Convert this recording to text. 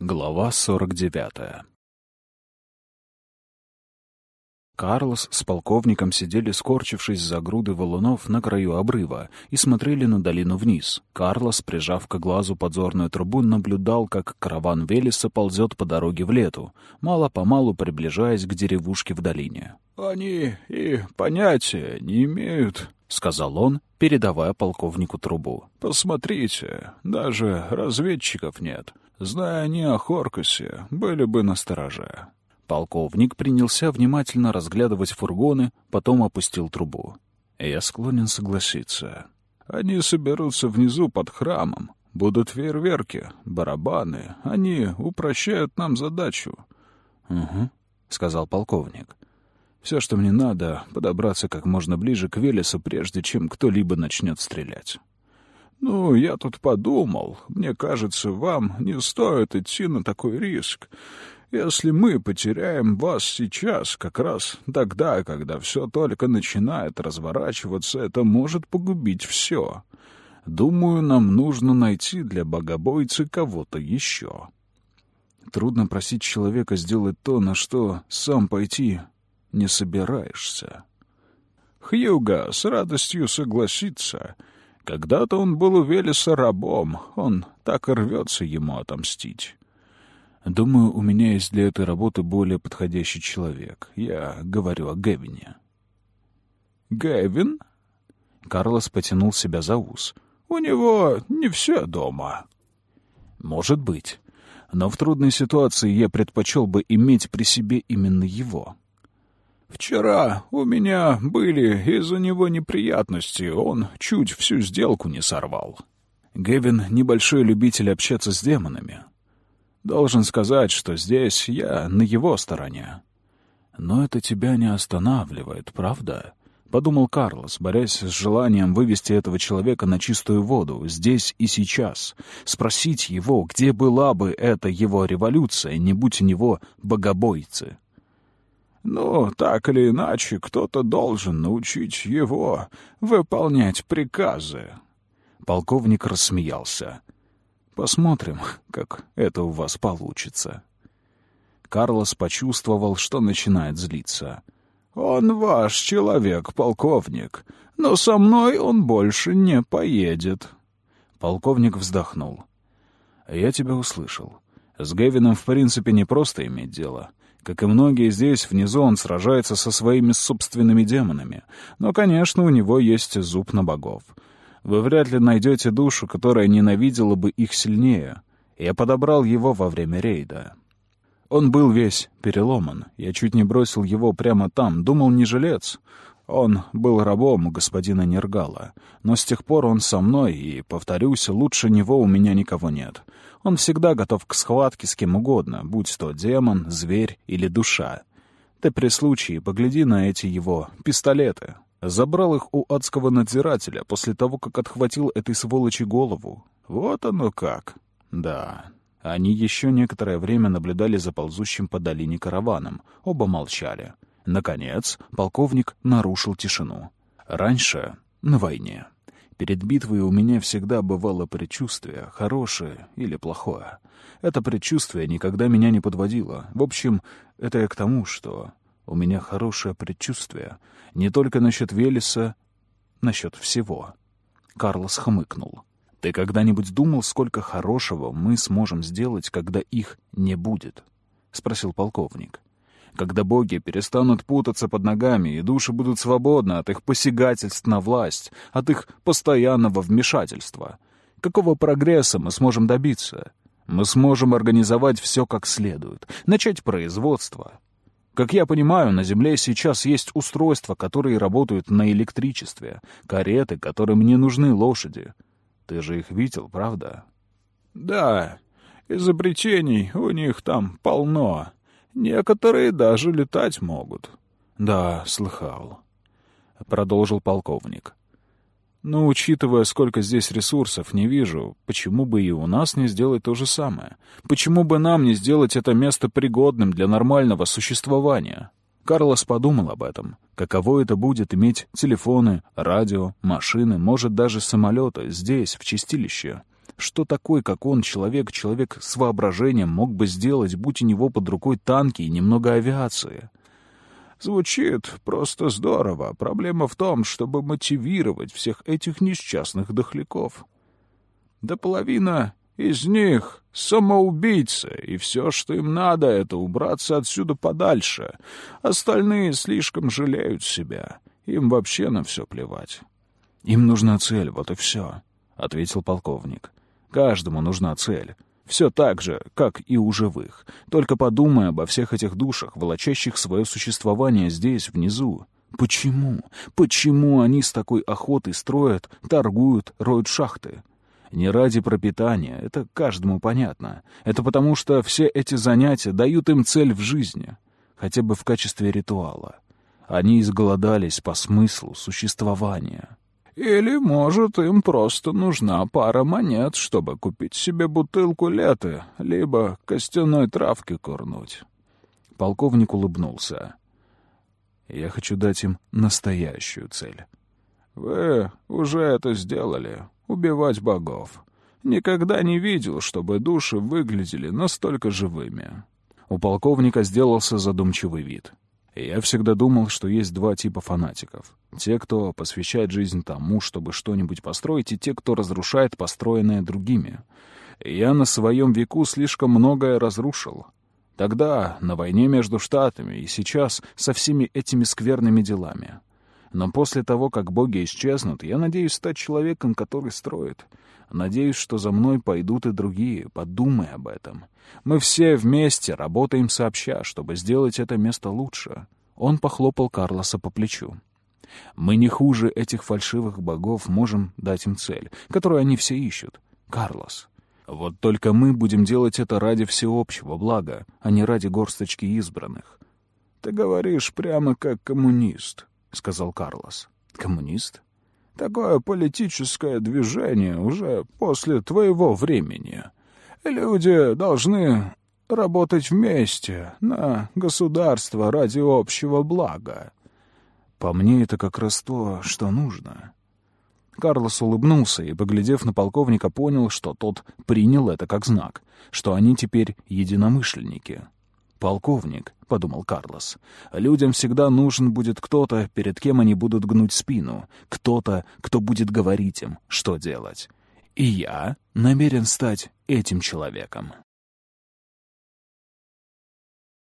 Глава 49 Карлос с полковником сидели, скорчившись за груды валунов на краю обрыва, и смотрели на долину вниз. Карлос, прижав к глазу подзорную трубу, наблюдал, как караван Велеса ползет по дороге в лету, мало-помалу приближаясь к деревушке в долине. «Они и понятия не имеют», — сказал он, передавая полковнику трубу. «Посмотрите, даже разведчиков нет. Зная они о Хоркусе, были бы настороже». Полковник принялся внимательно разглядывать фургоны, потом опустил трубу. «Я склонен согласиться. Они соберутся внизу под храмом. Будут фейерверки, барабаны. Они упрощают нам задачу». «Угу», — сказал полковник. «Все, что мне надо, подобраться как можно ближе к Велесу, прежде чем кто-либо начнет стрелять». «Ну, я тут подумал. Мне кажется, вам не стоит идти на такой риск. Если мы потеряем вас сейчас, как раз тогда, когда все только начинает разворачиваться, это может погубить все. Думаю, нам нужно найти для богобойцы кого-то еще. Трудно просить человека сделать то, на что сам пойти не собираешься. Хьюга с радостью согласится. Когда-то он был у Велеса рабом, он так рвется ему отомстить. Думаю, у меня есть для этой работы более подходящий человек. Я говорю о Гевине. Гевин? Карлос потянул себя за ус. У него не все дома. Может быть. Но в трудной ситуации я предпочел бы иметь при себе именно его. Вчера у меня были из-за него неприятности. Он чуть всю сделку не сорвал. Гевин — небольшой любитель общаться с демонами. Должен сказать, что здесь я на его стороне. Но это тебя не останавливает, правда? Подумал Карлос, борясь с желанием вывести этого человека на чистую воду, здесь и сейчас. Спросить его, где была бы эта его революция, не будь у него богобойцы. Ну, так или иначе, кто-то должен научить его выполнять приказы. Полковник рассмеялся. Посмотрим, как это у вас получится. Карлос почувствовал, что начинает злиться. «Он ваш человек, полковник, но со мной он больше не поедет». Полковник вздохнул. «Я тебя услышал. С Гевином в принципе не просто иметь дело. Как и многие здесь, внизу он сражается со своими собственными демонами. Но, конечно, у него есть зуб на богов. Вы вряд ли найдете душу, которая ненавидела бы их сильнее. Я подобрал его во время рейда. Он был весь переломан. Я чуть не бросил его прямо там. Думал, не жилец. Он был рабом господина Нергала. Но с тех пор он со мной, и, повторюсь, лучше него у меня никого нет. Он всегда готов к схватке с кем угодно, будь то демон, зверь или душа. Ты при случае погляди на эти его пистолеты. Забрал их у адского надзирателя после того, как отхватил этой сволочи голову. Вот оно как. Да. Они еще некоторое время наблюдали за ползущим по долине караваном. Оба молчали. Наконец, полковник нарушил тишину. Раньше, на войне, перед битвой у меня всегда бывало предчувствие, хорошее или плохое. Это предчувствие никогда меня не подводило. В общем, это я к тому, что у меня хорошее предчувствие. Не только насчет Велеса, насчет всего. Карлос хмыкнул. «Ты когда-нибудь думал, сколько хорошего мы сможем сделать, когда их не будет?» — спросил полковник. «Когда боги перестанут путаться под ногами, и души будут свободны от их посягательств на власть, от их постоянного вмешательства. Какого прогресса мы сможем добиться? Мы сможем организовать все как следует, начать производство, как я понимаю, на Земле сейчас есть устройства, которые работают на электричестве, кареты, которым не нужны лошади. Ты же их видел, правда? Да, изобретений у них там полно. Некоторые даже летать могут. Да, слыхал. Продолжил полковник. Но учитывая, сколько здесь ресурсов, не вижу, почему бы и у нас не сделать то же самое. Почему бы нам не сделать это место пригодным для нормального существования? Карлос подумал об этом. Каково это будет иметь телефоны, радио, машины, может, даже самолеты здесь, в чистилище. что такой, как он, человек, человек с воображением, мог бы сделать, будь у него под рукой танки и немного авиации. Звучит просто здорово. Проблема в том, чтобы мотивировать всех этих несчастных дохляков. Да половина из них — самоубийцы, и все, что им надо, — это убраться отсюда подальше. Остальные слишком жалеют себя. Им вообще на все плевать. «Им нужна цель, вот и все», — ответил полковник. «Каждому нужна цель. Все так же, как и у живых. Только подумай обо всех этих душах, волочащих свое существование здесь, внизу. Почему? Почему они с такой охотой строят, торгуют, роют шахты?» Не ради пропитания, это каждому понятно. Это потому, что все эти занятия дают им цель в жизни, хотя бы в качестве ритуала. Они изголодались по смыслу существования. Или, может, им просто нужна пара монет, чтобы купить себе бутылку леты, либо костяной травки курнуть. Полковник улыбнулся. «Я хочу дать им настоящую цель». «Вы уже это сделали», убивать богов. Никогда не видел, чтобы души выглядели настолько живыми. У полковника сделался задумчивый вид. Я всегда думал, что есть два типа фанатиков. Те, кто посвящает жизнь тому, чтобы что-нибудь построить, и те, кто разрушает построенное другими. Я на своем веку слишком многое разрушил. Тогда, на войне между Штатами, и сейчас со всеми этими скверными делами. Но после того, как боги исчезнут, я надеюсь стать человеком, который строит. Надеюсь, что за мной пойдут и другие. Подумай об этом. Мы все вместе работаем сообща, чтобы сделать это место лучше. Он похлопал Карлоса по плечу. Мы не хуже этих фальшивых богов можем дать им цель, которую они все ищут. Карлос. Вот только мы будем делать это ради всеобщего блага, а не ради горсточки избранных. Ты говоришь прямо как коммунист. — сказал Карлос. «Коммунист?» «Такое политическое движение уже после твоего времени. Люди должны работать вместе на государство ради общего блага». «По мне это как раз то, что нужно». Карлос улыбнулся и, поглядев на полковника, понял, что тот принял это как знак, что они теперь единомышленники. «Полковник», — подумал Карлос, — «людям всегда нужен будет кто-то, перед кем они будут гнуть спину, кто-то, кто будет говорить им, что делать. И я намерен стать этим человеком».